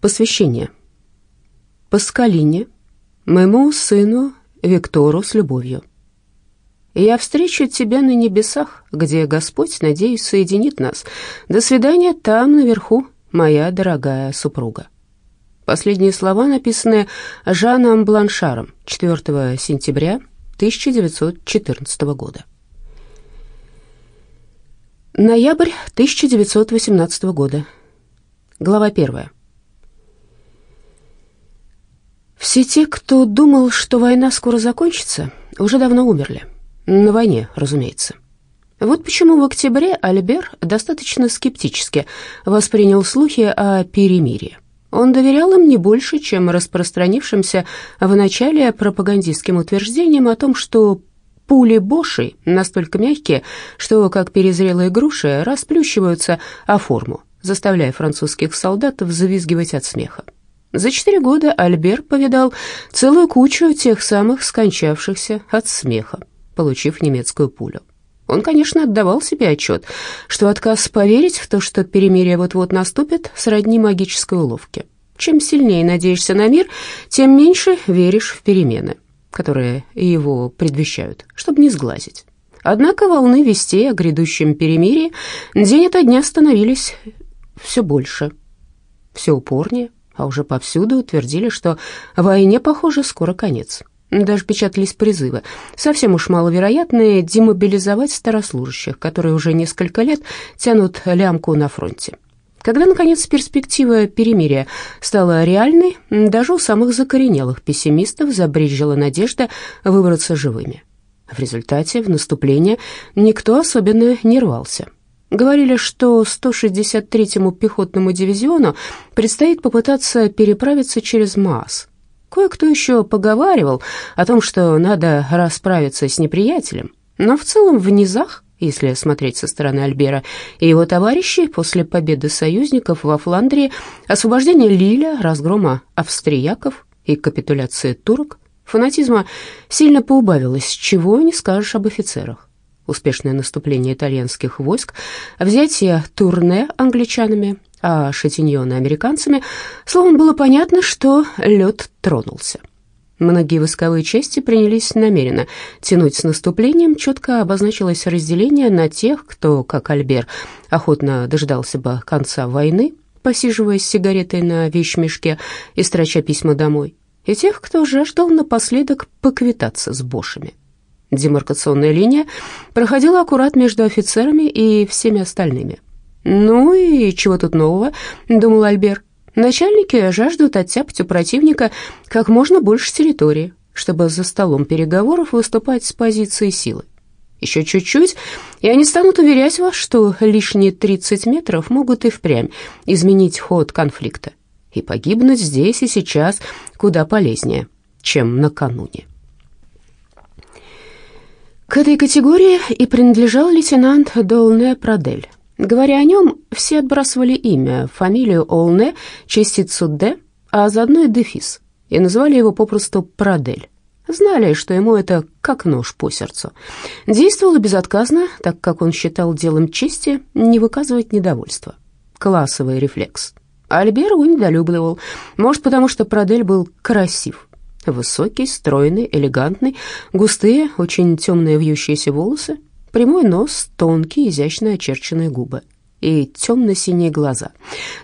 Посвящение. Паскалине, моему сыну Виктору с любовью. Я встречу тебя на небесах, где Господь, надеюсь, соединит нас. До свидания там, наверху, моя дорогая супруга. Последние слова написаны Жаном Бланшаром 4 сентября 1914 года. Ноябрь 1918 года. Глава 1. Все те, кто думал, что война скоро закончится, уже давно умерли. На войне, разумеется. Вот почему в октябре Альбер достаточно скептически воспринял слухи о перемирии. Он доверял им не больше, чем распространившимся в начале пропагандистским утверждениям о том, что пули Боши настолько мягкие, что, как перезрелые груши, расплющиваются о форму, заставляя французских солдат взвизгивать от смеха. За четыре года Альбер повидал целую кучу тех самых скончавшихся от смеха, получив немецкую пулю. Он, конечно, отдавал себе отчет, что отказ поверить в то, что перемирие вот-вот наступит, сродни магической уловке. Чем сильнее надеешься на мир, тем меньше веришь в перемены, которые его предвещают, чтобы не сглазить. Однако волны вестей о грядущем перемирии день ото дня становились все больше, все упорнее а уже повсюду утвердили, что войне, похоже, скоро конец. Даже печатались призывы, совсем уж маловероятные, демобилизовать старослужащих, которые уже несколько лет тянут лямку на фронте. Когда, наконец, перспектива перемирия стала реальной, даже у самых закоренелых пессимистов забрежила надежда выбраться живыми. В результате в наступление никто особенно не рвался. Говорили, что 163-му пехотному дивизиону предстоит попытаться переправиться через Маас. Кое-кто еще поговаривал о том, что надо расправиться с неприятелем, но в целом в низах, если смотреть со стороны Альбера и его товарищей, после победы союзников во Фландрии, освобождения Лиля, разгрома австрияков и капитуляции турок, фанатизма сильно поубавилось, чего не скажешь об офицерах успешное наступление итальянских войск, взятие Турне англичанами, а Шатиньона американцами, словом, было понятно, что лед тронулся. Многие войсковые части принялись намеренно тянуть с наступлением, четко обозначилось разделение на тех, кто, как Альбер, охотно дождался бы конца войны, посиживая с сигаретой на вещмешке и строча письма домой, и тех, кто жаждал напоследок поквитаться с бошами. Демаркационная линия проходила аккурат между офицерами и всеми остальными. «Ну и чего тут нового?» — думал Альбер. «Начальники жаждут оттяпать у противника как можно больше территории, чтобы за столом переговоров выступать с позиции силы. Еще чуть-чуть, и они станут уверять вас, что лишние 30 метров могут и впрямь изменить ход конфликта и погибнуть здесь и сейчас куда полезнее, чем накануне». К этой категории и принадлежал лейтенант Долне Прадель. Говоря о нем, все отбрасывали имя, фамилию Олне, частицу «Д», а заодно и дефис, и называли его попросту Прадель. Знали, что ему это как нож по сердцу. Действовал безотказно, так как он считал делом чести не выказывать недовольства. Классовый рефлекс. Альбер его недолюбливал, может, потому что Прадель был красив. Высокий, стройный, элегантный, густые, очень темные вьющиеся волосы, прямой нос, тонкие, изящно очерченные губы и темно-синие глаза.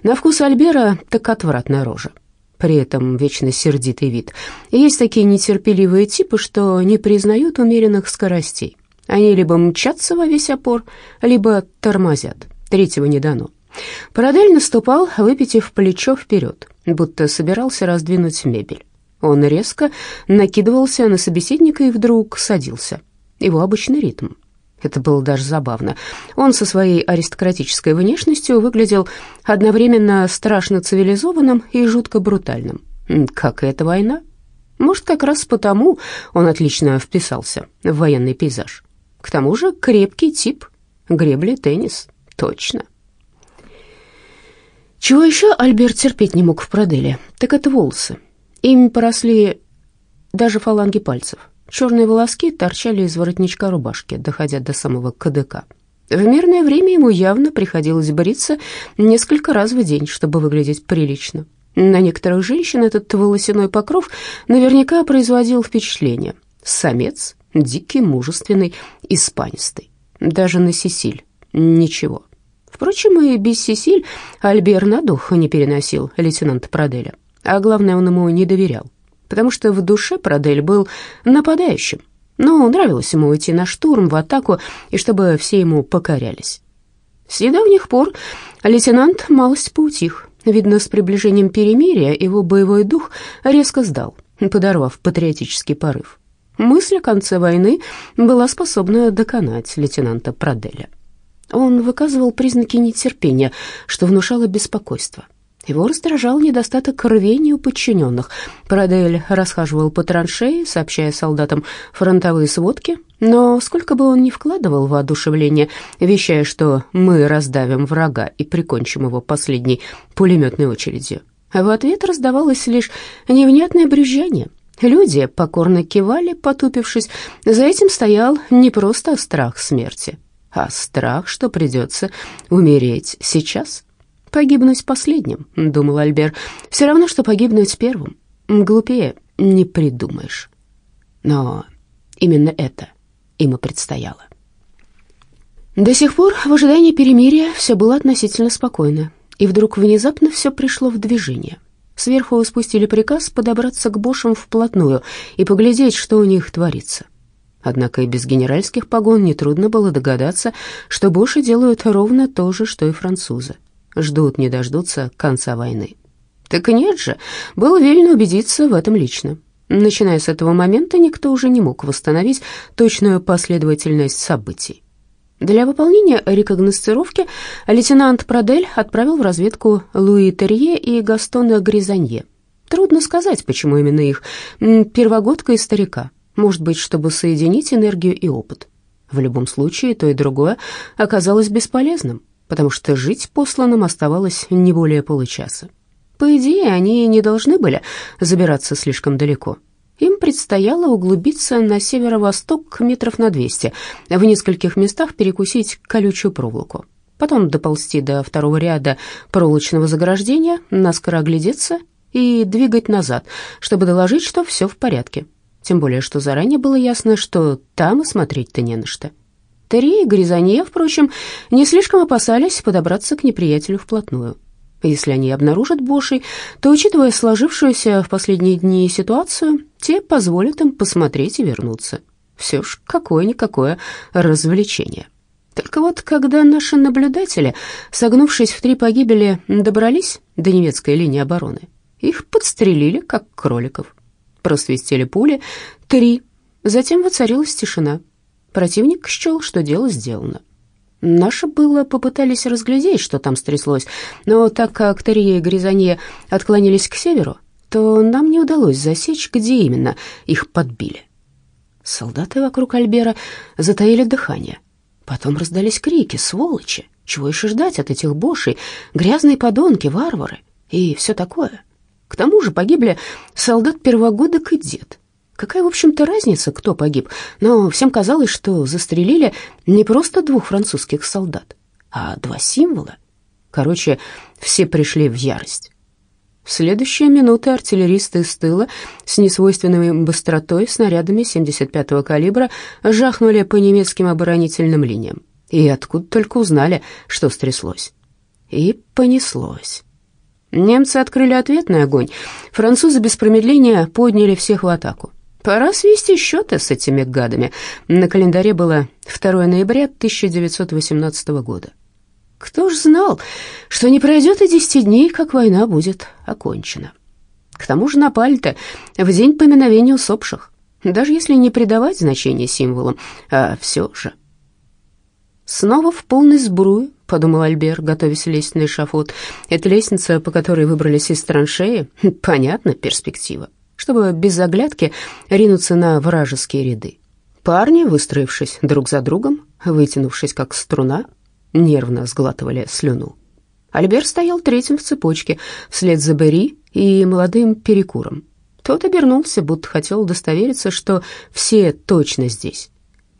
На вкус Альбера так отвратная рожа. При этом вечно сердитый вид. Есть такие нетерпеливые типы, что не признают умеренных скоростей. Они либо мчатся во весь опор, либо тормозят. Третьего не дано. Парадель наступал, выпитив плечо вперед, будто собирался раздвинуть мебель. Он резко накидывался на собеседника и вдруг садился. Его обычный ритм. Это было даже забавно. Он со своей аристократической внешностью выглядел одновременно страшно цивилизованным и жутко брутальным. Как и эта война? Может, как раз потому он отлично вписался в военный пейзаж. К тому же крепкий тип, гребли, теннис, точно. Чего еще Альберт терпеть не мог в Проделе, так это волосы. Ими поросли даже фаланги пальцев. Черные волоски торчали из воротничка рубашки, доходя до самого КДК. В мирное время ему явно приходилось бриться несколько раз в день, чтобы выглядеть прилично. На некоторых женщин этот волосяной покров наверняка производил впечатление. Самец, дикий, мужественный, испанистый. Даже на Сесиль ничего. Впрочем, и без Сесиль Альбер на дух не переносил лейтенанта Проделя. А главное, он ему не доверял, потому что в душе Продель был нападающим. Но нравилось ему идти на штурм, в атаку, и чтобы все ему покорялись. С недавних пор лейтенант малость поутих. Видно, с приближением перемирия его боевой дух резко сдал, подорвав патриотический порыв. Мысль о конце войны была способна доконать лейтенанта Проделя. Он выказывал признаки нетерпения, что внушало беспокойство. Его раздражал недостаток рвения у подчиненных. Парадель расхаживал по траншеи, сообщая солдатам фронтовые сводки, но сколько бы он ни вкладывал воодушевление, вещая, что мы раздавим врага и прикончим его последней пулеметной очередью, в ответ раздавалось лишь невнятное брюзжание. Люди покорно кивали, потупившись. За этим стоял не просто страх смерти, а страх, что придется умереть сейчас. «Погибнуть последним», — думал Альбер, — «все равно, что погибнуть первым. Глупее не придумаешь». Но именно это им и предстояло. До сих пор в ожидании перемирия все было относительно спокойно, и вдруг внезапно все пришло в движение. Сверху спустили приказ подобраться к бошам вплотную и поглядеть, что у них творится. Однако и без генеральских погон нетрудно было догадаться, что боши делают ровно то же, что и французы ждут не дождутся конца войны. Так нет же, было велено убедиться в этом лично. Начиная с этого момента, никто уже не мог восстановить точную последовательность событий. Для выполнения рекогносцировки лейтенант Продель отправил в разведку Луи Терье и Гастона Гризанье. Трудно сказать, почему именно их, первогодка и старика, может быть, чтобы соединить энергию и опыт. В любом случае, то и другое оказалось бесполезным потому что жить посланным оставалось не более получаса. По идее, они не должны были забираться слишком далеко. Им предстояло углубиться на северо-восток метров на 200, в нескольких местах перекусить колючую проволоку. Потом доползти до второго ряда проволочного заграждения, наскоро оглядеться и двигать назад, чтобы доложить, что все в порядке. Тем более, что заранее было ясно, что там и смотреть-то не на что. Терри и Гризанье, впрочем, не слишком опасались подобраться к неприятелю вплотную. Если они обнаружат Бошей, то, учитывая сложившуюся в последние дни ситуацию, те позволят им посмотреть и вернуться. Все ж какое-никакое развлечение. Только вот когда наши наблюдатели, согнувшись в три погибели, добрались до немецкой линии обороны, их подстрелили, как кроликов. Просвистели пули, три, затем воцарилась тишина — Противник счел, что дело сделано. Наши было попытались разглядеть, что там стряслось, но так как Терье и Гризанье отклонились к северу, то нам не удалось засечь, где именно их подбили. Солдаты вокруг Альбера затаили дыхание. Потом раздались крики «Сволочи! Чего еще ждать от этих бошей? Грязные подонки, варвары!» и все такое. К тому же погибли солдат первогодок и дед. Какая, в общем-то, разница, кто погиб? Но всем казалось, что застрелили не просто двух французских солдат, а два символа. Короче, все пришли в ярость. В следующие минуты артиллеристы из тыла с несвойственной быстротой снарядами 75-го калибра жахнули по немецким оборонительным линиям. И откуда только узнали, что стряслось. И понеслось. Немцы открыли ответный огонь. Французы без промедления подняли всех в атаку. Пора свести счеты с этими гадами. На календаре было 2 ноября 1918 года. Кто ж знал, что не пройдет и десяти дней, как война будет окончена. К тому же напали-то в день поминовения усопших, даже если не придавать значения символам, а все же. «Снова в полной сбруе», — подумал Альбер, готовясь лезть на эшафот. «Это лестница, по которой выбрались из траншеи. Понятно, перспектива чтобы без оглядки ринуться на вражеские ряды. Парни, выстроившись друг за другом, вытянувшись как струна, нервно сглатывали слюну. Альбер стоял третьим в цепочке, вслед за Бери и молодым перекуром. Тот обернулся, будто хотел удостовериться, что все точно здесь.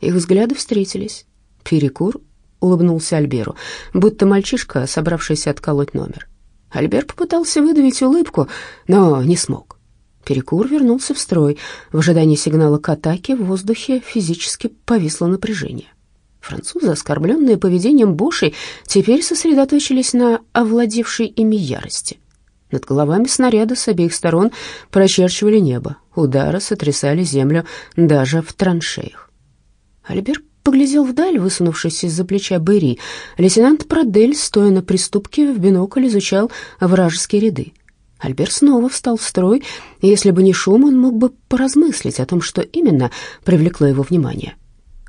Их взгляды встретились. Перекур улыбнулся Альберу, будто мальчишка, собравшийся отколоть номер. Альбер попытался выдавить улыбку, но не смог. Перекур вернулся в строй. В ожидании сигнала к атаке в воздухе физически повисло напряжение. Французы, оскорбленные поведением Бошей, теперь сосредоточились на овладевшей ими ярости. Над головами снаряда с обеих сторон прочерчивали небо, удары сотрясали землю даже в траншеях. Альбер поглядел вдаль, высунувшись из-за плеча Берри. Лейтенант Продель, стоя на приступке, в бинокль изучал вражеские ряды. Альбер снова встал в строй, и если бы не шум, он мог бы поразмыслить о том, что именно привлекло его внимание.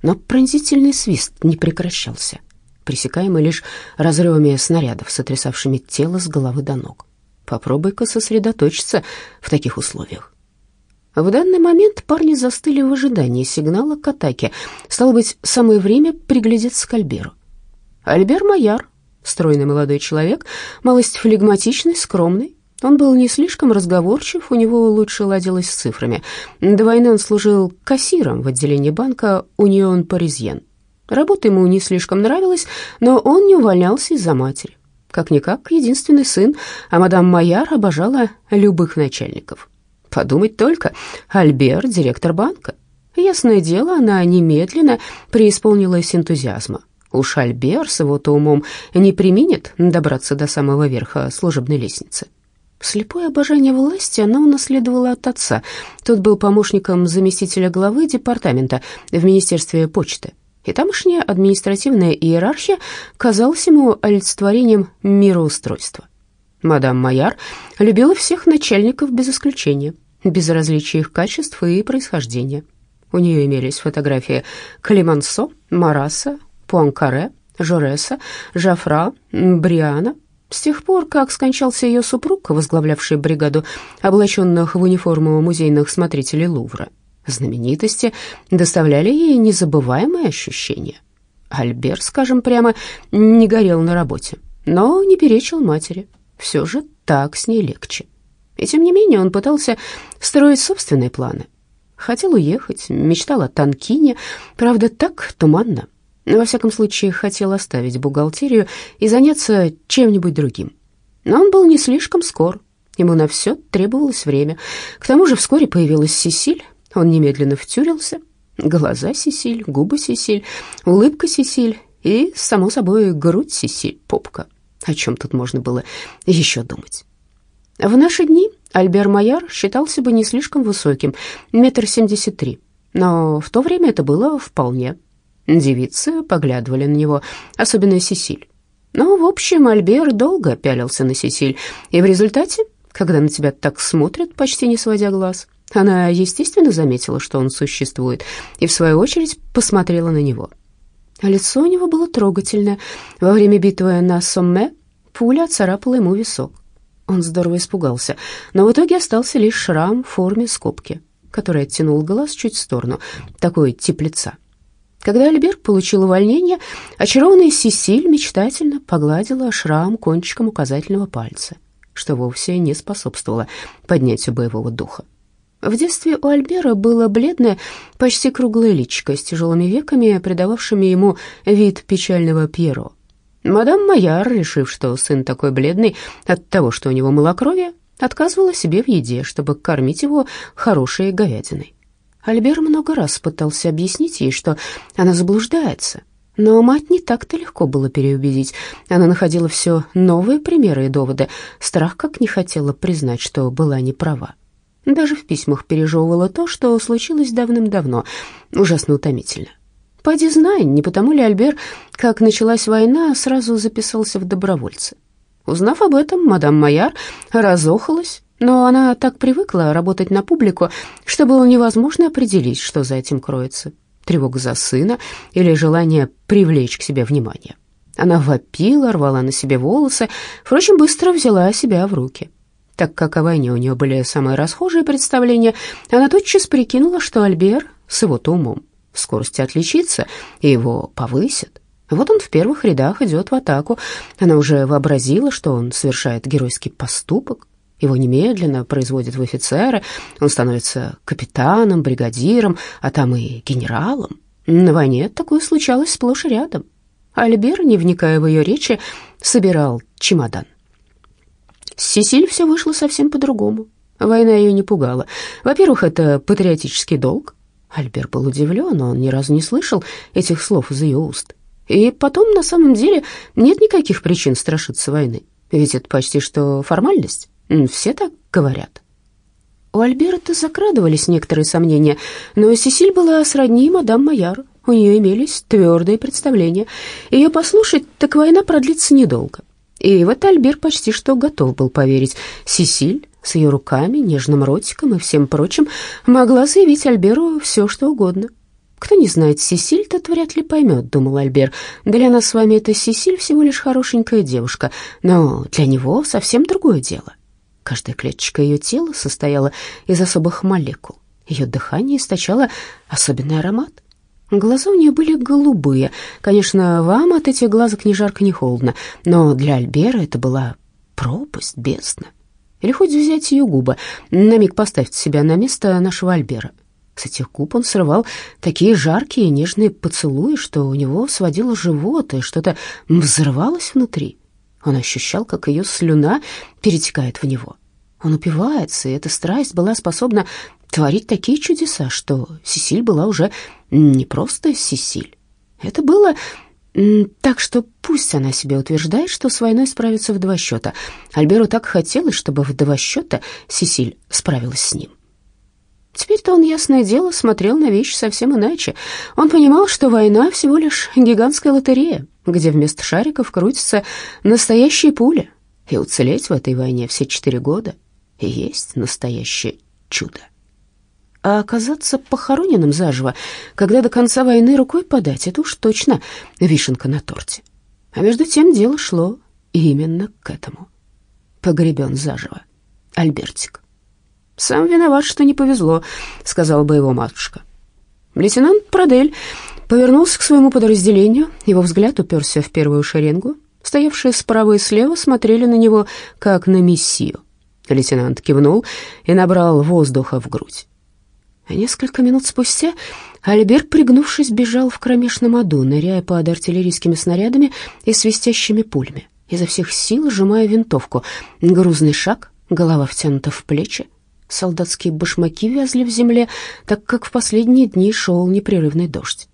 Но пронзительный свист не прекращался, пресекаемый лишь разрывами снарядов, сотрясавшими тело с головы до ног. Попробуй-ка сосредоточиться в таких условиях. В данный момент парни застыли в ожидании сигнала к атаке. Стало быть, самое время приглядеться к Альберу. Альбер Майяр, стройный молодой человек, малость флегматичный, скромный. Он был не слишком разговорчив, у него лучше ладилось с цифрами. До войны он служил кассиром в отделении банка «Унион Паризьен». Работа ему не слишком нравилась, но он не увольнялся из-за матери. Как-никак, единственный сын, а мадам Майяр обожала любых начальников. Подумать только, Альбер — директор банка. Ясное дело, она немедленно преисполнилась энтузиазма. Уж Альбер с его-то умом не применит добраться до самого верха служебной лестницы. Слепое обожание власти она унаследовала от отца. Тот был помощником заместителя главы департамента в Министерстве почты. И тамошняя административная иерархия казалась ему олицетворением мироустройства. Мадам Майяр любила всех начальников без исключения – без различия их качеств и происхождения. У нее имелись фотографии Климансо, Мараса, Пуанкаре, Жореса, Жафра, Бриана. С тех пор, как скончался ее супруг, возглавлявший бригаду облаченных в униформу музейных смотрителей Лувра, знаменитости доставляли ей незабываемые ощущения. Альбер, скажем прямо, не горел на работе, но не перечил матери. Все же так с ней легче. И тем не менее он пытался строить собственные планы. Хотел уехать, мечтал о Танкине, правда, так туманно. Во всяком случае, хотел оставить бухгалтерию и заняться чем-нибудь другим. Но он был не слишком скор, ему на все требовалось время. К тому же вскоре появилась Сесиль, он немедленно втюрился. Глаза Сесиль, губы Сесиль, улыбка Сесиль и, само собой, грудь Сесиль, попка. О чем тут можно было еще думать? В наши дни Альбер Майяр считался бы не слишком высоким, метр семьдесят три, но в то время это было вполне. Девицы поглядывали на него, особенно Сесиль. Но, в общем, Альбер долго пялился на Сесиль, и в результате, когда на тебя так смотрят, почти не сводя глаз, она, естественно, заметила, что он существует, и, в свою очередь, посмотрела на него. Лицо у него было трогательное. Во время битвы на Сомме пуля царапала ему висок. Он здорово испугался, но в итоге остался лишь шрам в форме скобки, который оттянул глаз чуть в сторону, такой теплица. Когда Альберт получил увольнение, очарованная Сесиль мечтательно погладила шрам кончиком указательного пальца, что вовсе не способствовало поднятию боевого духа. В детстве у Альбера было бледное, почти круглое личико с тяжелыми веками, придававшими ему вид печального Пьеро. Мадам Майяр, решив, что сын такой бледный от того, что у него малокровие, отказывала себе в еде, чтобы кормить его хорошей говядиной. Альбер много раз пытался объяснить ей, что она заблуждается, но мать не так-то легко было переубедить. Она находила все новые примеры и доводы. Страх как не хотела признать, что была не права. Даже в письмах пережевывала то, что случилось давным-давно. Ужасно утомительно. Поди знай, не потому ли Альбер, как началась война, сразу записался в добровольцы. Узнав об этом, мадам Майяр разохалась, но она так привыкла работать на публику, что было невозможно определить, что за этим кроется. Тревога за сына или желание привлечь к себе внимание. Она вопила, рвала на себе волосы, впрочем, быстро взяла себя в руки. Так как о войне у нее были самые расхожие представления, она тотчас прикинула, что Альбер с его-то умом в скорости отличиться, и его повысят. Вот он в первых рядах идет в атаку. Она уже вообразила, что он совершает геройский поступок. Его немедленно производят в офицеры, он становится капитаном, бригадиром, а там и генералом. На войне такое случалось сплошь и рядом. Альбер, не вникая в ее речи, собирал чемодан. С Сесиль все вышло совсем по-другому. Война ее не пугала. Во-первых, это патриотический долг. Альбер был удивлен, он ни разу не слышал этих слов из ее уст. И потом, на самом деле, нет никаких причин страшиться войны. Ведь это почти что формальность. Все так говорят. У Альберта закрадывались некоторые сомнения, но Сесиль была сродни мадам Майяр. У нее имелись твердые представления. Ее послушать, так война продлится недолго. И в это Альбер почти что готов был поверить. Сесиль с ее руками, нежным ротиком и всем прочим могла заявить Альберу все, что угодно. «Кто не знает Сесиль, тот вряд ли поймет», — думал Альбер. «Для нас с вами эта Сесиль всего лишь хорошенькая девушка, но для него совсем другое дело». Каждая клеточка ее тела состояла из особых молекул. Ее дыхание источало особенный аромат. Глаза у нее были голубые. Конечно, вам от этих глазок ни жарко, ни холодно, но для Альбера это была пропасть, бездна. Или хоть взять ее губы, на миг поставить себя на место нашего Альбера. С этих губ он срывал такие жаркие нежные поцелуи, что у него сводило живот, и что-то взрывалось внутри. Он ощущал, как ее слюна перетекает в него. Он упивается, и эта страсть была способна творить такие чудеса, что Сесиль была уже не просто Сесиль. Это было так что пусть она себе утверждает, что с войной справится в два счета. Альберу так хотелось, чтобы в два счета Сесиль справилась с ним. Теперь-то он, ясное дело, смотрел на вещи совсем иначе. Он понимал, что война всего лишь гигантская лотерея, где вместо шариков крутятся настоящие пули. И уцелеть в этой войне все четыре года есть настоящее чудо а оказаться похороненным заживо, когда до конца войны рукой подать, это уж точно вишенка на торте. А между тем дело шло именно к этому. Погребен заживо. Альбертик. «Сам виноват, что не повезло», — сказала бы его матушка. Лейтенант Продель повернулся к своему подразделению, его взгляд уперся в первую шеренгу. Стоявшие справа и слева смотрели на него, как на мессию. Лейтенант кивнул и набрал воздуха в грудь. А несколько минут спустя Альбер, пригнувшись, бежал в кромешном аду, ныряя под артиллерийскими снарядами и свистящими пулями, изо всех сил сжимая винтовку. Грузный шаг, голова втянута в плечи. Солдатские башмаки вязли в земле, так как в последние дни шел непрерывный дождь.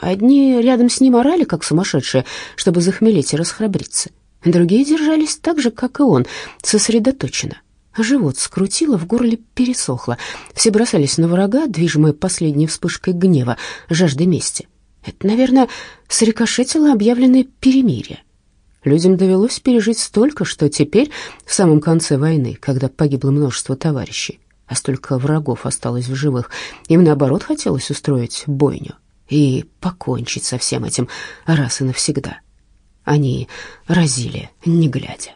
Одни рядом с ним орали, как сумасшедшие, чтобы захмелеть и расхрабриться. Другие держались так же, как и он, сосредоточенно, Живот скрутило, в горле пересохло. Все бросались на врага, движимые последней вспышкой гнева, жажды мести. Это, наверное, срикошетило объявленное перемирие. Людям довелось пережить столько, что теперь, в самом конце войны, когда погибло множество товарищей, а столько врагов осталось в живых, им, наоборот, хотелось устроить бойню и покончить со всем этим раз и навсегда. Они разили, не глядя.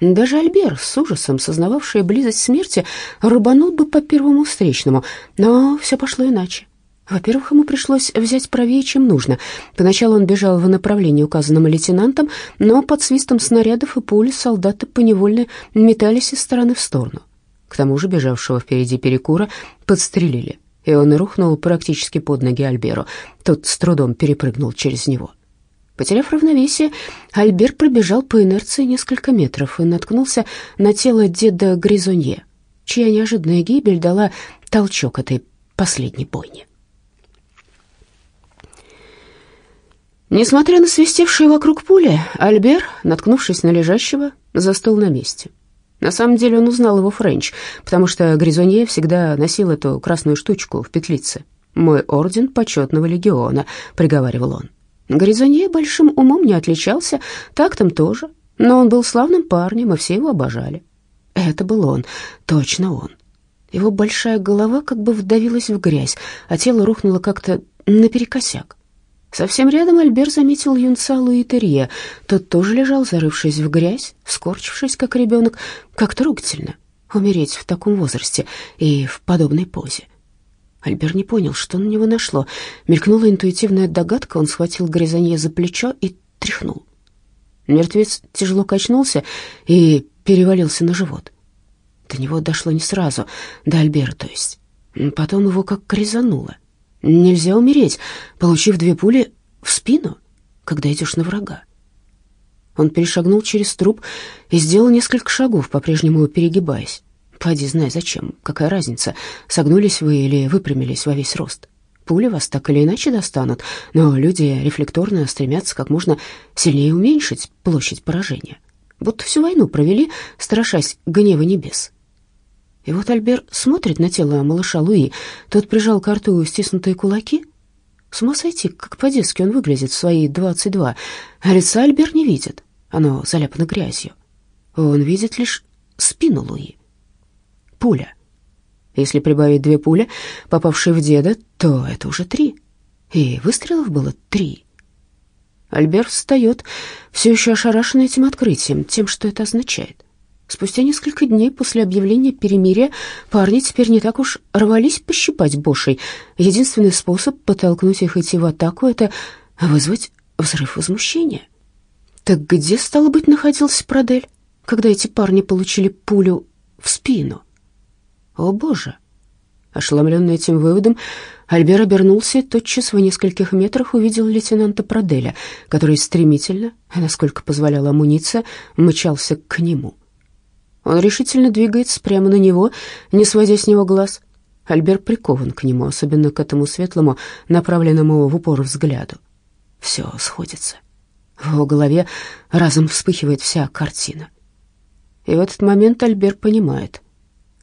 Даже Альбер, с ужасом сознававший близость смерти, рубанул бы по первому встречному, но все пошло иначе. Во-первых, ему пришлось взять правее, чем нужно. Поначалу он бежал в направлении, указанном лейтенантом, но под свистом снарядов и пули солдаты поневольно метались из стороны в сторону. К тому же бежавшего впереди перекура подстрелили, и он рухнул практически под ноги Альберу. Тот с трудом перепрыгнул через него. Потеряв равновесие, Альбер пробежал по инерции несколько метров и наткнулся на тело деда Гризонье, чья неожиданная гибель дала толчок этой последней бойне. Несмотря на свистевшие вокруг пули, Альбер, наткнувшись на лежащего, застыл на месте. На самом деле он узнал его Френч, потому что Гризонье всегда носил эту красную штучку в петлице. «Мой орден почетного легиона», — приговаривал он. Горизонье большим умом не отличался, тактом тоже, но он был славным парнем, и все его обожали. Это был он, точно он. Его большая голова как бы вдавилась в грязь, а тело рухнуло как-то наперекосяк. Совсем рядом Альбер заметил юнца Луи Терье. Тот тоже лежал, зарывшись в грязь, скорчившись, как ребенок, как трогательно умереть в таком возрасте и в подобной позе. Альбер не понял, что на него нашло. Мелькнула интуитивная догадка, он схватил Гризанье за плечо и тряхнул. Мертвец тяжело качнулся и перевалился на живот. До него дошло не сразу, до Альбера, то есть. Потом его как резануло. Нельзя умереть, получив две пули в спину, когда идешь на врага. Он перешагнул через труп и сделал несколько шагов, по-прежнему перегибаясь. Поди, знай, зачем, какая разница, согнулись вы или выпрямились во весь рост. Пули вас так или иначе достанут, но люди рефлекторно стремятся как можно сильнее уменьшить площадь поражения. Будто всю войну провели, страшась гнева небес. И вот Альбер смотрит на тело малыша Луи. Тот прижал к рту стиснутые кулаки. С ума сойти, как по-детски он выглядит в свои двадцать два. А лица Альбер не видит, оно заляпано грязью. Он видит лишь спину Луи. Пуля. Если прибавить две пули, попавшие в деда, то это уже три. И выстрелов было три. Альбер встает, все еще ошарашенный этим открытием, тем, что это означает. Спустя несколько дней после объявления перемирия парни теперь не так уж рвались пощипать Бошей. Единственный способ подтолкнуть их идти в атаку — это вызвать взрыв возмущения. Так где, стало быть, находился Продель, когда эти парни получили пулю в спину? О, Боже! Ошеломленный этим выводом, Альбер обернулся и тотчас в нескольких метрах увидел лейтенанта Проделя, который стремительно, насколько позволяла амуниция, мчался к нему. Он решительно двигается прямо на него, не сводя с него глаз. Альбер прикован к нему, особенно к этому светлому, направленному в упор взгляду. Все сходится. В его голове разом вспыхивает вся картина. И в этот момент Альбер понимает,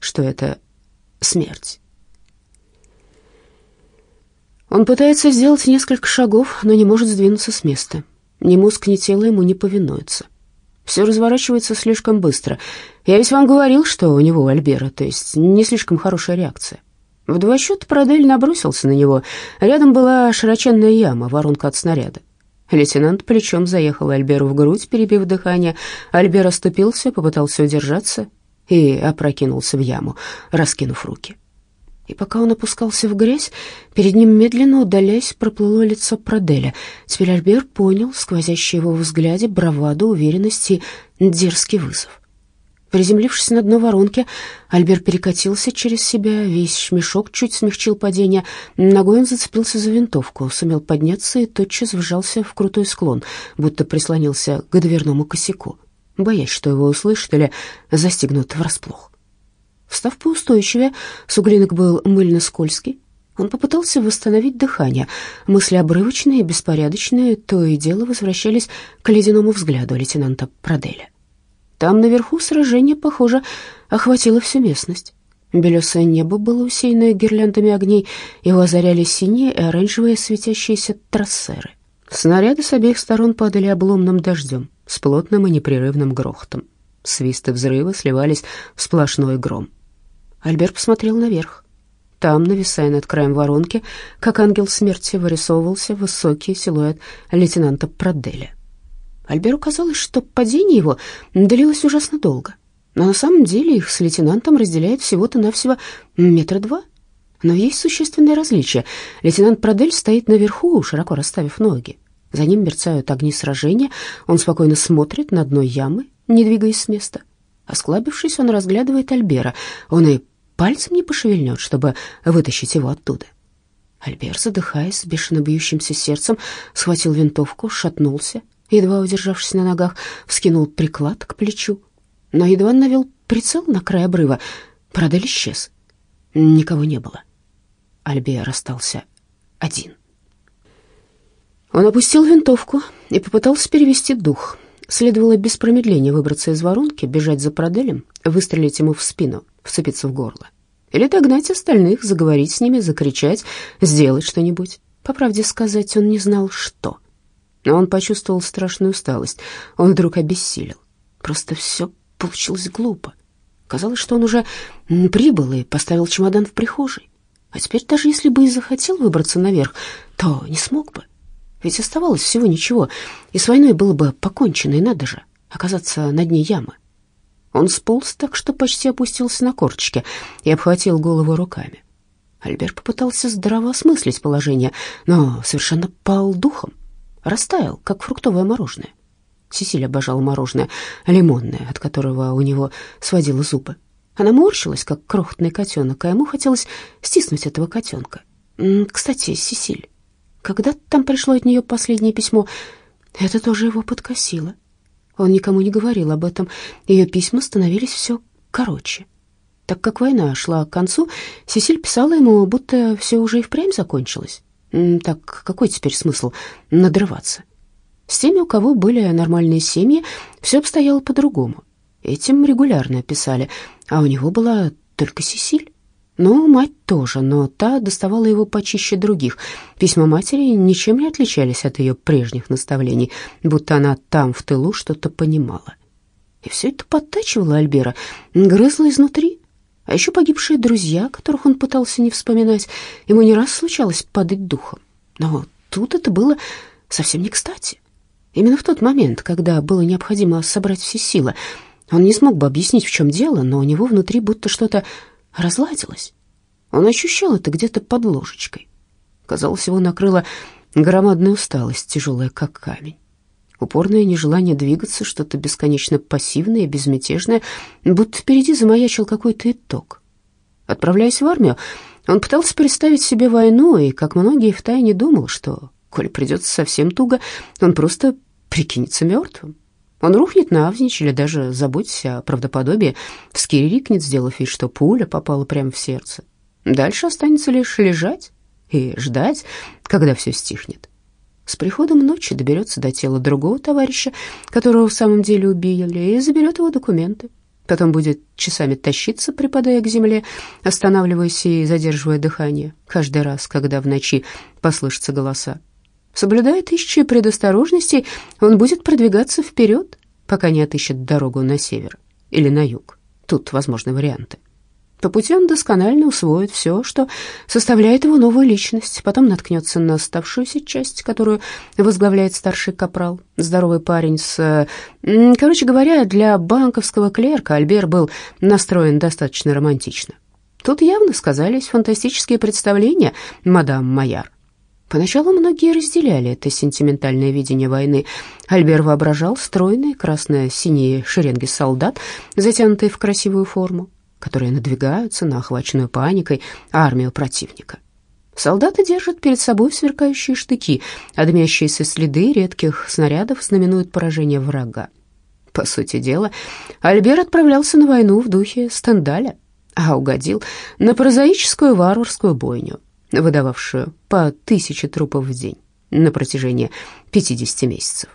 что это смерть. Он пытается сделать несколько шагов, но не может сдвинуться с места. Ни мозг, ни тело ему не повинуются. Все разворачивается слишком быстро. Я ведь вам говорил, что у него Альбера, то есть не слишком хорошая реакция. В два счета Продель набросился на него. Рядом была широченная яма, воронка от снаряда. Лейтенант плечом заехал Альберу в грудь, перебив дыхание. Альбер оступился, попытался удержаться и опрокинулся в яму, раскинув руки. И пока он опускался в грязь, перед ним медленно удаляясь проплыло лицо Проделя. Теперь Альбер понял сквозящий его взгляде браваду, уверенность и дерзкий вызов. Приземлившись на дно воронки, Альбер перекатился через себя, весь мешок чуть смягчил падение. Ногой он зацепился за винтовку, сумел подняться и тотчас вжался в крутой склон, будто прислонился к дверному косяку, боясь, что его услышат или застигнут врасплох. Встав поустойчивее, суглинок был мыльно-скользкий. Он попытался восстановить дыхание. Мысли обрывочные и беспорядочные, то и дело возвращались к ледяному взгляду лейтенанта Проделя. Там наверху сражение, похоже, охватило всю местность. Белесое небо было усеяно гирляндами огней, его озаряли синие и оранжевые светящиеся трассеры. Снаряды с обеих сторон падали обломным дождем с плотным и непрерывным грохотом. Свисты взрыва сливались в сплошной гром. Альбер посмотрел наверх. Там, нависая над краем воронки, как ангел смерти, вырисовывался высокий силуэт лейтенанта Проделя. Альберу казалось, что падение его длилось ужасно долго, но на самом деле их с лейтенантом разделяет всего-то навсего метра два. Но есть существенное различие. Лейтенант Продель стоит наверху, широко расставив ноги. За ним мерцают огни сражения, он спокойно смотрит на дно ямы, не двигаясь с места. Осклабившись, он разглядывает Альбера. Он и пальцем не пошевельнет, чтобы вытащить его оттуда. Альбер, задыхаясь, с бешено бьющимся сердцем, схватил винтовку, шатнулся, едва удержавшись на ногах, вскинул приклад к плечу. Но едва навел прицел на край обрыва, Продель исчез. Никого не было. Альбер остался один. Он опустил винтовку и попытался перевести дух. Следовало без промедления выбраться из воронки, бежать за Проделем, выстрелить ему в спину, вцепиться в горло. Или догнать остальных, заговорить с ними, закричать, сделать что-нибудь. По правде сказать, он не знал, что. Но он почувствовал страшную усталость. Он вдруг обессилел. Просто все получилось глупо. Казалось, что он уже прибыл и поставил чемодан в прихожей. А теперь даже если бы и захотел выбраться наверх, то не смог бы. Ведь оставалось всего ничего, и с войной было бы покончено, и надо же оказаться на дне ямы. Он сполз так, что почти опустился на корточки и обхватил голову руками. Альбер попытался здраво осмыслить положение, но совершенно пал духом, растаял, как фруктовое мороженое. Сесилия обожала мороженое, лимонное, от которого у него сводило зубы. Она морщилась, как крохотный котенок, а ему хотелось стиснуть этого котенка. «Кстати, Сесиль, когда там пришло от нее последнее письмо, это тоже его подкосило. Он никому не говорил об этом. Ее письма становились все короче. Так как война шла к концу, Сесиль писала ему, будто все уже и впрямь закончилось. Так какой теперь смысл надрываться? С теми, у кого были нормальные семьи, все обстояло по-другому. Этим регулярно писали, а у него была только Сесиль. Ну, мать тоже, но та доставала его почище других. Письма матери ничем не отличались от ее прежних наставлений, будто она там, в тылу, что-то понимала. И все это подтачивало Альбера, грызло изнутри. А еще погибшие друзья, которых он пытался не вспоминать, ему не раз случалось падать духом. Но тут это было совсем не кстати. Именно в тот момент, когда было необходимо собрать все силы, он не смог бы объяснить, в чем дело, но у него внутри будто что-то разладилось. Он ощущал это где-то под ложечкой. Казалось, его накрыла громадная усталость, тяжелая как камень. Упорное нежелание двигаться, что-то бесконечно пассивное, безмятежное, будто впереди замаячил какой-то итог. Отправляясь в армию, он пытался представить себе войну, и, как многие, втайне думал, что, коль придется совсем туго, он просто прикинется мертвым. Он рухнет навзничь или даже, заботясь о правдоподобии, вскирикнет, сделав вид, что пуля попала прямо в сердце. Дальше останется лишь лежать и ждать, когда все стихнет. С приходом ночи доберется до тела другого товарища, которого в самом деле убили, и заберет его документы. Потом будет часами тащиться, припадая к земле, останавливаясь и задерживая дыхание, каждый раз, когда в ночи послышатся голоса. Соблюдая тысячи предосторожностей, он будет продвигаться вперед, пока не отыщет дорогу на север или на юг. Тут возможны варианты. По пути он досконально усвоит все, что составляет его новую личность, потом наткнется на оставшуюся часть, которую возглавляет старший капрал, здоровый парень с... Короче говоря, для банковского клерка Альбер был настроен достаточно романтично. Тут явно сказались фантастические представления мадам Майяр. Поначалу многие разделяли это сентиментальное видение войны. Альбер воображал стройные красно-синие шеренги солдат, затянутые в красивую форму, которые надвигаются на охваченную паникой армию противника. Солдаты держат перед собой сверкающие штыки, а дымящиеся следы редких снарядов знаменуют поражение врага. По сути дела, Альбер отправлялся на войну в духе Стендаля, а угодил на прозаическую варварскую бойню — выдававшую по тысяче трупов в день на протяжении 50 месяцев.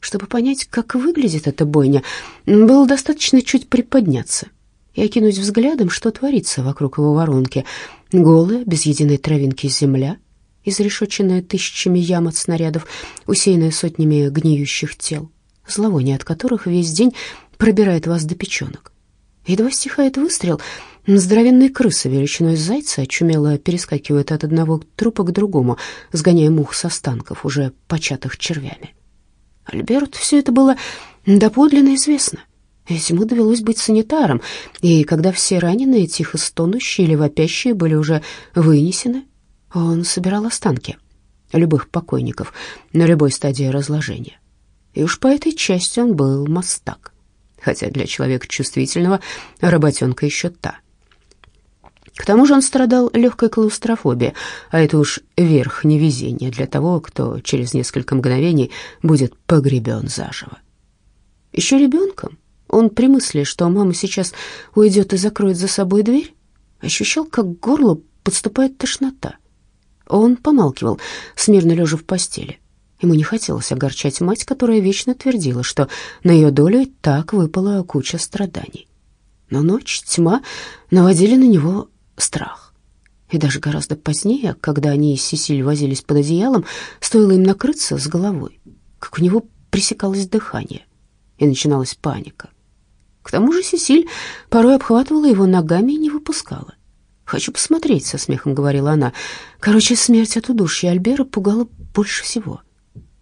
Чтобы понять, как выглядит эта бойня, было достаточно чуть приподняться и окинуть взглядом, что творится вокруг его воронки. Голая, без единой травинки земля, изрешеченная тысячами ям от снарядов, усеянная сотнями гниющих тел, зловоние от которых весь день пробирает вас до печенок. Едва стихает выстрел — Здоровенные крысы величиной зайца очумело перескакивают от одного трупа к другому, сгоняя мух с останков, уже початых червями. Альберту все это было доподлинно известно. Ему довелось быть санитаром, и когда все раненые, тихо стонущие или вопящие, были уже вынесены, он собирал останки любых покойников на любой стадии разложения. И уж по этой части он был мастак, хотя для человека чувствительного работенка еще та. К тому же он страдал легкой клаустрофобией, а это уж верх невезения для того, кто через несколько мгновений будет погребен заживо. Еще ребенком он при мысли, что мама сейчас уйдет и закроет за собой дверь, ощущал, как к горлу подступает тошнота. Он помалкивал, смирно лежа в постели. Ему не хотелось огорчать мать, которая вечно твердила, что на ее долю так выпала куча страданий. Но ночь, тьма наводили на него страх. И даже гораздо позднее, когда они с Сесиль возились под одеялом, стоило им накрыться с головой, как у него пресекалось дыхание, и начиналась паника. К тому же Сесиль порой обхватывала его ногами и не выпускала. «Хочу посмотреть», — со смехом говорила она. Короче, смерть от удушья Альбера пугала больше всего.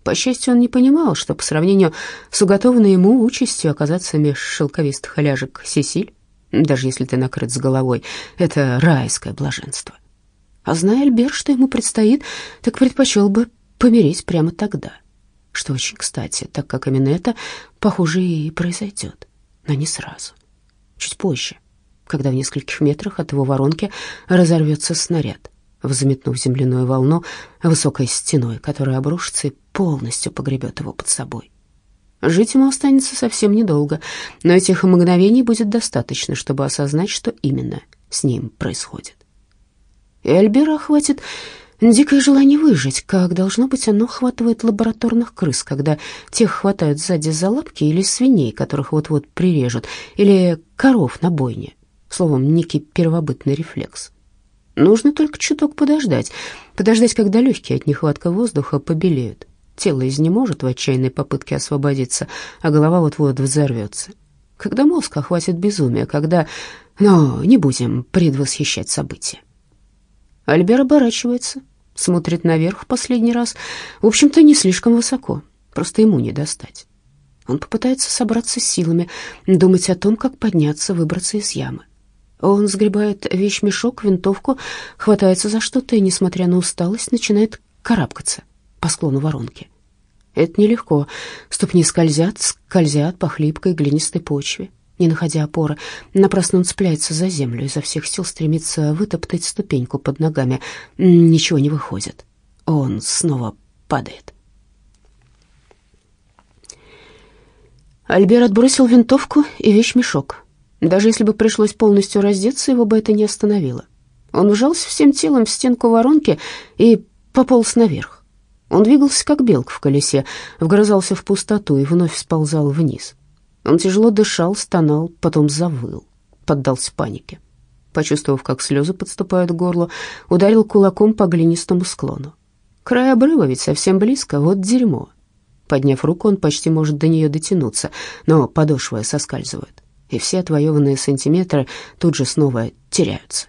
По счастью, он не понимал, что по сравнению с уготованной ему участью оказаться меж шелковистых ляжек Сесиль, даже если ты накрыт с головой. Это райское блаженство. А зная Альбер, что ему предстоит, так предпочел бы помереть прямо тогда. Что очень кстати, так как именно это, похоже, и произойдет, но не сразу. Чуть позже, когда в нескольких метрах от его воронки разорвется снаряд, взметнув земляную волну высокой стеной, которая обрушится и полностью погребет его под собой. Жить ему останется совсем недолго, но этих мгновений будет достаточно, чтобы осознать, что именно с ним происходит. И Альбера охватит дикое желание выжить, как, должно быть, оно охватывает лабораторных крыс, когда тех хватают сзади за лапки, или свиней, которых вот-вот прирежут, или коров на бойне. Словом, некий первобытный рефлекс. Нужно только чуток подождать, подождать, когда легкие от нехватка воздуха побелеют. Тело изнеможет в отчаянной попытке освободиться, а голова вот-вот взорвется. Когда мозг охватит безумие, когда... Но не будем предвосхищать события. Альбер оборачивается, смотрит наверх последний раз. В общем-то, не слишком высоко, просто ему не достать. Он попытается собраться силами, думать о том, как подняться, выбраться из ямы. Он сгребает вещмешок, винтовку, хватается за что-то и, несмотря на усталость, начинает карабкаться по склону воронки. Это нелегко. Ступни скользят, скользят по хлипкой глинистой почве, не находя опоры. Напрасно он цепляется за землю, изо всех сил стремится вытоптать ступеньку под ногами. Ничего не выходит. Он снова падает. Альбер отбросил винтовку и вещмешок. Даже если бы пришлось полностью раздеться, его бы это не остановило. Он вжался всем телом в стенку воронки и пополз наверх. Он двигался, как белка в колесе, вгрызался в пустоту и вновь сползал вниз. Он тяжело дышал, стонал, потом завыл, поддался панике. Почувствовав, как слезы подступают к горлу, ударил кулаком по глинистому склону. Край обрыва ведь совсем близко, вот дерьмо. Подняв руку, он почти может до нее дотянуться, но подошвы соскальзывают, и все отвоеванные сантиметры тут же снова теряются.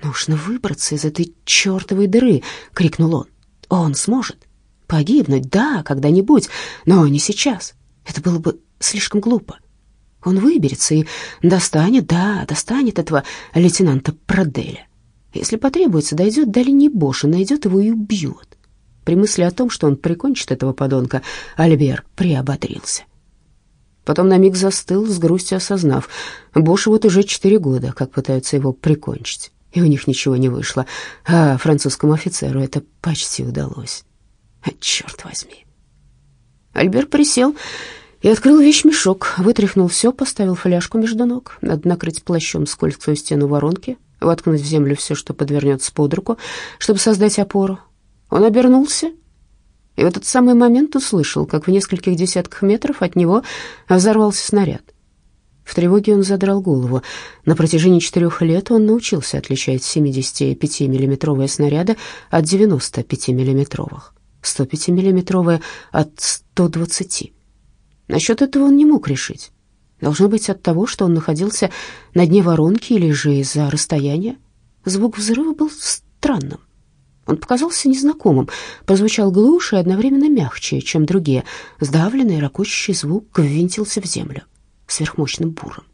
«Нужно выбраться из этой чертовой дыры!» — крикнул он. Он сможет погибнуть, да, когда-нибудь, но не сейчас. Это было бы слишком глупо. Он выберется и достанет, да, достанет этого лейтенанта Проделя. Если потребуется, дойдет до линии Боша, найдет его и убьет. При мысли о том, что он прикончит этого подонка, Альбер приободрился. Потом на миг застыл, с грустью осознав. Бош вот уже четыре года, как пытаются его прикончить и у них ничего не вышло, а французскому офицеру это почти удалось. А, черт возьми. Альбер присел и открыл вещмешок, вытряхнул все, поставил фляжку между ног, надо накрыть плащом скользкую стену воронки, воткнуть в землю все, что подвернется под руку, чтобы создать опору. Он обернулся и в этот самый момент услышал, как в нескольких десятках метров от него взорвался снаряд. В тревоге он задрал голову. На протяжении четырех лет он научился отличать 75-миллиметровые снаряды от 95-миллиметровых, 105-миллиметровые от 120. Насчет этого он не мог решить. Должно быть от того, что он находился на дне воронки или же из-за расстояния. Звук взрыва был странным. Он показался незнакомым, прозвучал глуше и одновременно мягче, чем другие. Сдавленный, ракочущий звук ввинтился в землю сверхмощным буром.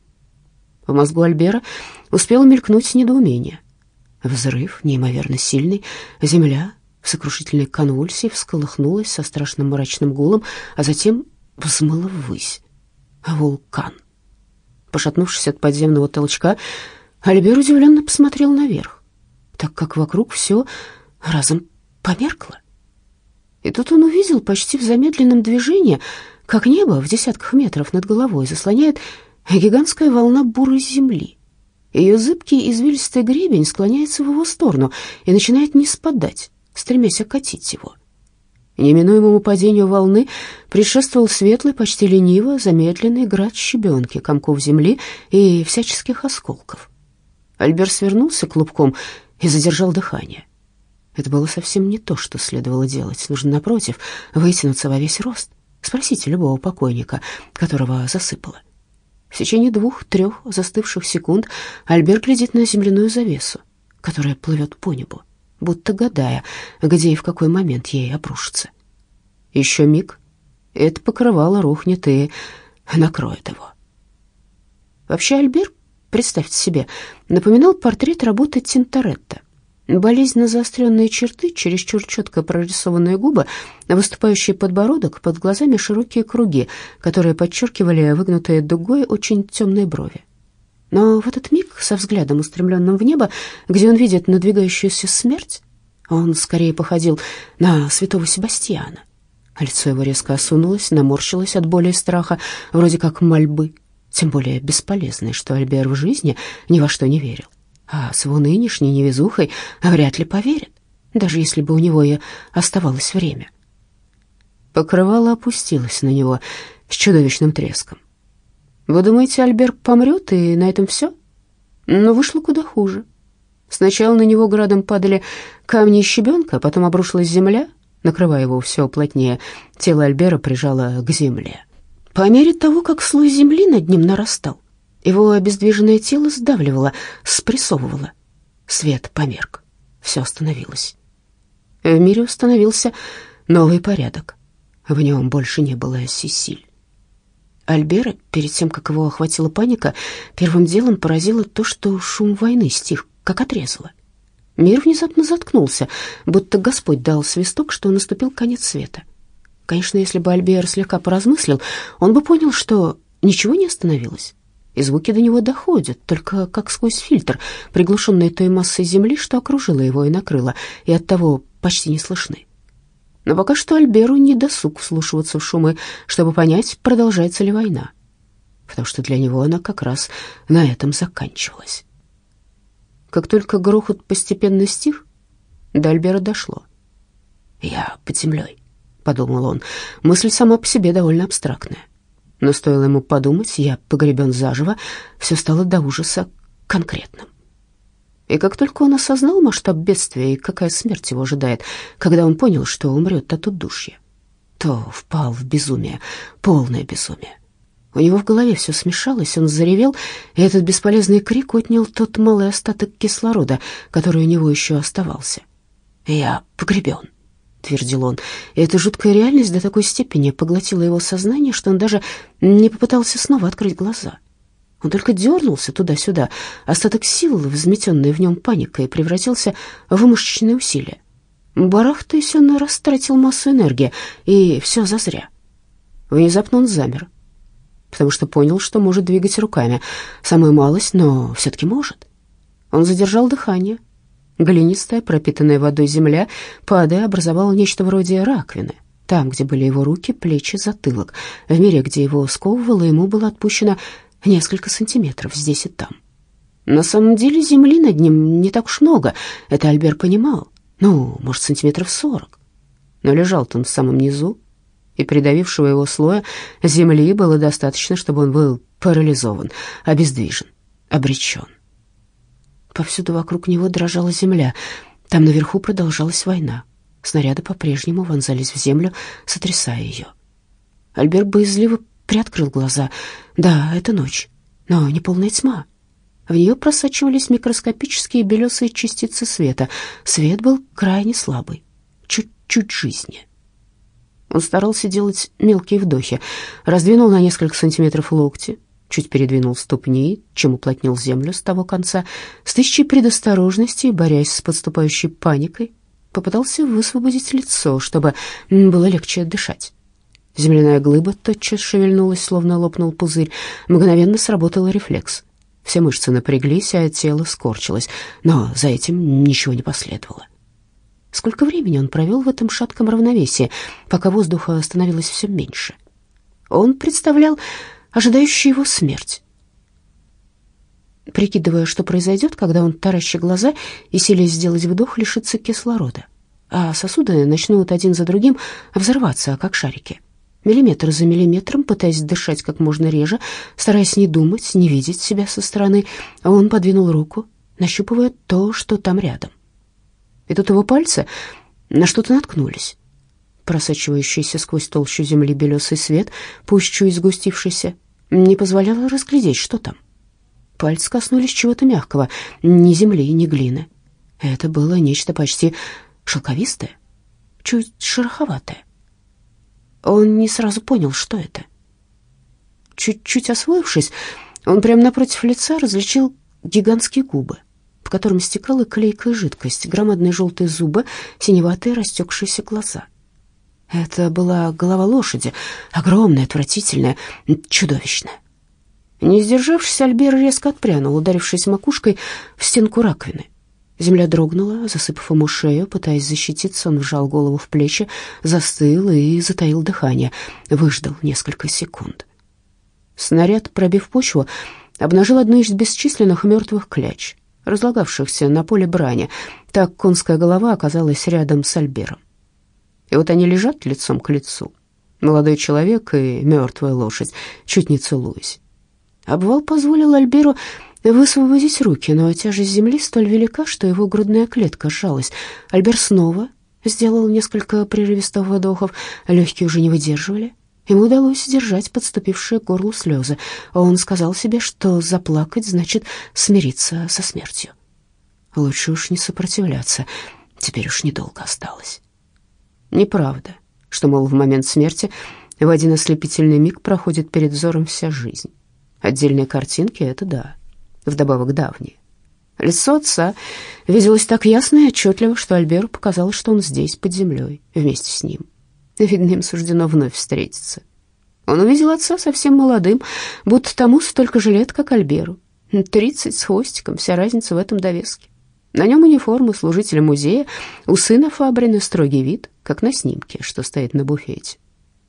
В мозгу Альбера успело мелькнуть недоумение. Взрыв неимоверно сильный, земля в сокрушительной конвульсии всколыхнулась со страшным мрачным гулом, а затем взмыла ввысь. Вулкан. Пошатнувшись от подземного толчка, Альбер удивленно посмотрел наверх, так как вокруг все разом померкло. И тут он увидел почти в замедленном движении как небо в десятках метров над головой заслоняет гигантская волна бурой земли. Ее зыбкий извилистый гребень склоняется в его сторону и начинает не спадать, стремясь окатить его. Неминуемому падению волны предшествовал светлый, почти лениво замедленный град щебенки, комков земли и всяческих осколков. Альбер свернулся клубком и задержал дыхание. Это было совсем не то, что следовало делать. Нужно, напротив, вытянуться во весь рост. Спросите любого покойника, которого засыпало. В течение двух-трех застывших секунд Альберт глядит на земляную завесу, которая плывет по небу, будто гадая, где и в какой момент ей обрушится. Еще миг, это покрывало рухнет и накроет его. Вообще Альберт, представьте себе, напоминал портрет работы Тинторетто — Болезненно заостренные черты, чересчур четко прорисованные губы, выступающий подбородок, под глазами широкие круги, которые подчеркивали выгнутые дугой очень темные брови. Но в этот миг, со взглядом устремленным в небо, где он видит надвигающуюся смерть, он скорее походил на святого Себастьяна. Лицо его резко осунулось, наморщилось от боли и страха, вроде как мольбы, тем более бесполезной, что Альбер в жизни ни во что не верил. А с его нынешней невезухой вряд ли поверит, даже если бы у него и оставалось время. Покрывало опустилось на него с чудовищным треском. Вы думаете, Альбер помрет, и на этом все? Но вышло куда хуже. Сначала на него градом падали камни и щебенка, а потом обрушилась земля, накрывая его все плотнее. Тело Альбера прижало к земле. По мере того, как слой земли над ним нарастал, его обездвиженное тело сдавливало, спрессовывало. Свет померк, все остановилось. В мире установился новый порядок. В нем больше не было Сесиль. Альбера, перед тем, как его охватила паника, первым делом поразило то, что шум войны стих, как отрезало. Мир внезапно заткнулся, будто Господь дал свисток, что наступил конец света. Конечно, если бы Альбер слегка поразмыслил, он бы понял, что ничего не остановилось. И звуки до него доходят, только как сквозь фильтр, приглушенные той массой земли, что окружила его и накрыла, и оттого почти не слышны. Но пока что Альберу не досуг вслушиваться в шумы, чтобы понять, продолжается ли война, потому что для него она как раз на этом заканчивалась. Как только грохот постепенно стих, до Альбера дошло. «Я под землей», — подумал он. Мысль сама по себе довольно абстрактная. Но стоило ему подумать, я погребен заживо, все стало до ужаса конкретным. И как только он осознал масштаб бедствия и какая смерть его ожидает, когда он понял, что умрет от удушья, то впал в безумие, полное безумие. У него в голове все смешалось, он заревел, и этот бесполезный крик отнял тот малый остаток кислорода, который у него еще оставался. «Я погребен», — твердил он, и эта жуткая реальность до такой степени поглотила его сознание, что он даже не попытался снова открыть глаза. Он только дернулся туда-сюда, остаток сил, взметенный в нем паникой, превратился в мышечные усилия. Барахтаясь, он растратил массу энергии, и все зазря. Внезапно он замер, потому что понял, что может двигать руками. Самую малость, но все-таки может. Он задержал дыхание, Глинистая, пропитанная водой земля, падая, образовала нечто вроде раковины. Там, где были его руки, плечи, затылок. В мире, где его сковывало, ему было отпущено несколько сантиметров здесь и там. На самом деле земли над ним не так уж много, это Альбер понимал. Ну, может, сантиметров сорок. Но лежал-то он в самом низу, и придавившего его слоя земли было достаточно, чтобы он был парализован, обездвижен, обречен. Повсюду вокруг него дрожала земля. Там наверху продолжалась война. Снаряды по-прежнему вонзались в землю, сотрясая ее. Альберт боязливо приоткрыл глаза. Да, это ночь, но не полная тьма. В нее просачивались микроскопические белесые частицы света. Свет был крайне слабый, чуть-чуть жизни. Он старался делать мелкие вдохи, раздвинул на несколько сантиметров локти, чуть передвинул ступни, чем уплотнил землю с того конца, с тысячей предосторожностей, борясь с подступающей паникой, попытался высвободить лицо, чтобы было легче дышать. Земляная глыба тотчас шевельнулась, словно лопнул пузырь. Мгновенно сработал рефлекс. Все мышцы напряглись, а тело скорчилось, но за этим ничего не последовало. Сколько времени он провел в этом шатком равновесии, пока воздуха становилось все меньше? Он представлял ожидающий его смерть. Прикидывая, что произойдет, когда он, тараща глаза и силясь сделать вдох, лишится кислорода, а сосуды начнут один за другим взрываться, как шарики. Миллиметр за миллиметром, пытаясь дышать как можно реже, стараясь не думать, не видеть себя со стороны, он подвинул руку, нащупывая то, что там рядом. И тут его пальцы на что-то наткнулись просачивающийся сквозь толщу земли белесый свет, пусть чуть сгустившийся, не позволял разглядеть, что там. Пальцы коснулись чего-то мягкого, ни земли, ни глины. Это было нечто почти шелковистое, чуть шероховатое. Он не сразу понял, что это. Чуть-чуть освоившись, он прямо напротив лица различил гигантские губы, по которым стекала клейкая жидкость, громадные желтые зубы, синеватые растекшиеся глаза — это была голова лошади, огромная, отвратительная, чудовищная. Не сдержавшись, Альбер резко отпрянул, ударившись макушкой в стенку раковины. Земля дрогнула, засыпав ему шею, пытаясь защититься, он вжал голову в плечи, застыл и затаил дыхание, выждал несколько секунд. Снаряд, пробив почву, обнажил одну из бесчисленных мертвых кляч, разлагавшихся на поле брани. Так конская голова оказалась рядом с Альбером. И вот они лежат лицом к лицу, молодой человек и мертвая лошадь, чуть не целуясь. Обвал позволил Альберу высвободить руки, но тяжесть земли столь велика, что его грудная клетка сжалась. Альбер снова сделал несколько прерывистых вдохов, легкие уже не выдерживали. Ему удалось сдержать подступившие к горлу слезы. Он сказал себе, что заплакать значит смириться со смертью. Лучше уж не сопротивляться, теперь уж недолго осталось. Неправда, что, мол, в момент смерти в один ослепительный миг проходит перед взором вся жизнь. Отдельные картинки — это да, вдобавок давние. Лицо отца виделось так ясно и отчетливо, что Альберу показалось, что он здесь, под землей, вместе с ним. Видно, им суждено вновь встретиться. Он увидел отца совсем молодым, будто тому столько же лет, как Альберу. Тридцать с хвостиком, вся разница в этом довеске. На нем униформа служителя музея, у сына Фабрина строгий вид, как на снимке, что стоит на буфете.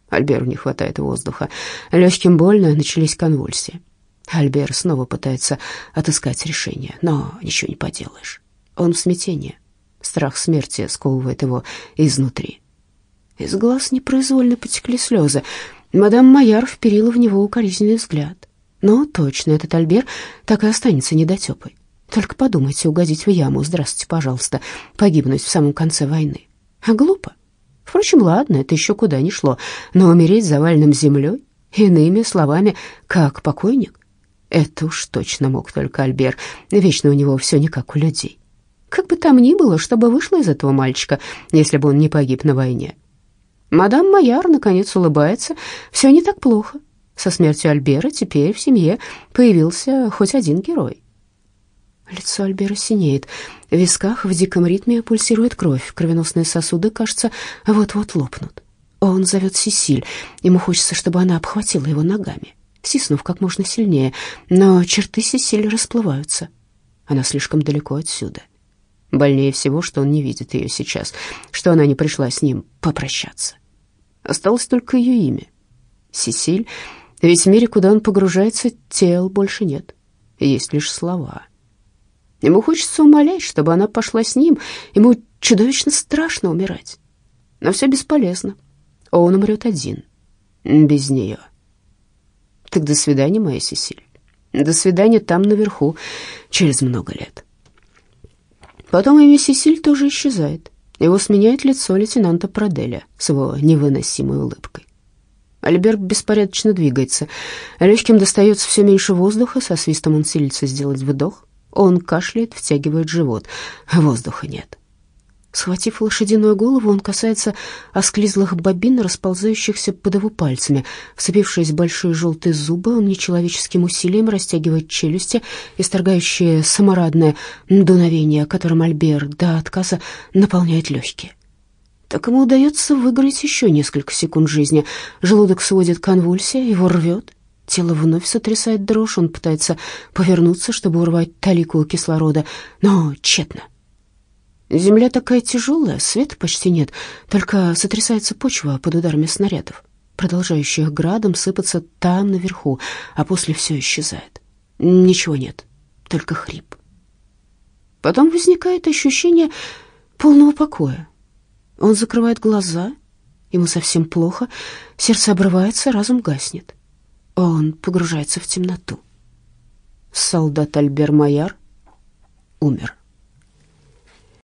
Альберу не хватает воздуха. Легким больно начались конвульсии. Альбер снова пытается отыскать решение, но ничего не поделаешь. Он в смятении. Страх смерти сковывает его изнутри. Из глаз непроизвольно потекли слезы. Мадам Майяр вперила в него укоризненный взгляд. Но точно этот Альбер так и останется недотепой. Только подумайте, угодить в яму, здравствуйте, пожалуйста, погибнуть в самом конце войны. А глупо. Впрочем, ладно, это еще куда ни шло, но умереть заваленным землей, иными словами, как покойник, это уж точно мог только Альбер, вечно у него все не как у людей. Как бы там ни было, чтобы вышло из этого мальчика, если бы он не погиб на войне. Мадам Майяр, наконец, улыбается. Все не так плохо. Со смертью Альбера теперь в семье появился хоть один герой. Лицо Альбера синеет. В висках в диком ритме пульсирует кровь. Кровеносные сосуды, кажется, вот-вот лопнут. Он зовет Сесиль. Ему хочется, чтобы она обхватила его ногами, стиснув как можно сильнее. Но черты Сесиль расплываются. Она слишком далеко отсюда. Больнее всего, что он не видит ее сейчас, что она не пришла с ним попрощаться. Осталось только ее имя. Сесиль. Ведь в мире, куда он погружается, тел больше нет. Есть лишь слова. Ему хочется умолять, чтобы она пошла с ним. Ему чудовищно страшно умирать. Но все бесполезно. Он умрет один, без нее. Так до свидания, моя Сесиль. До свидания там наверху, через много лет. Потом имя Сесиль тоже исчезает. Его сменяет лицо лейтенанта Проделя с его невыносимой улыбкой. Альберт беспорядочно двигается. Легким достается все меньше воздуха, со свистом он силится сделать вдох. Он кашляет, втягивает живот. Воздуха нет. Схватив лошадиную голову, он касается осклизлых бобин, расползающихся под его пальцами. Вцепившись в большие желтые зубы, он нечеловеческим усилием растягивает челюсти, исторгающие саморадное дуновение, которым Альбер до отказа наполняет легкие. Так ему удается выиграть еще несколько секунд жизни. Желудок сводит конвульсия, его рвет. Тело вновь сотрясает дрожь, он пытается повернуться, чтобы урвать талику кислорода, но тщетно. Земля такая тяжелая, света почти нет, только сотрясается почва под ударами снарядов, продолжающих градом сыпаться там наверху, а после все исчезает. Ничего нет, только хрип. Потом возникает ощущение полного покоя. Он закрывает глаза, ему совсем плохо, сердце обрывается, разум гаснет. Он погружается в темноту. Солдат Альбер Майяр умер.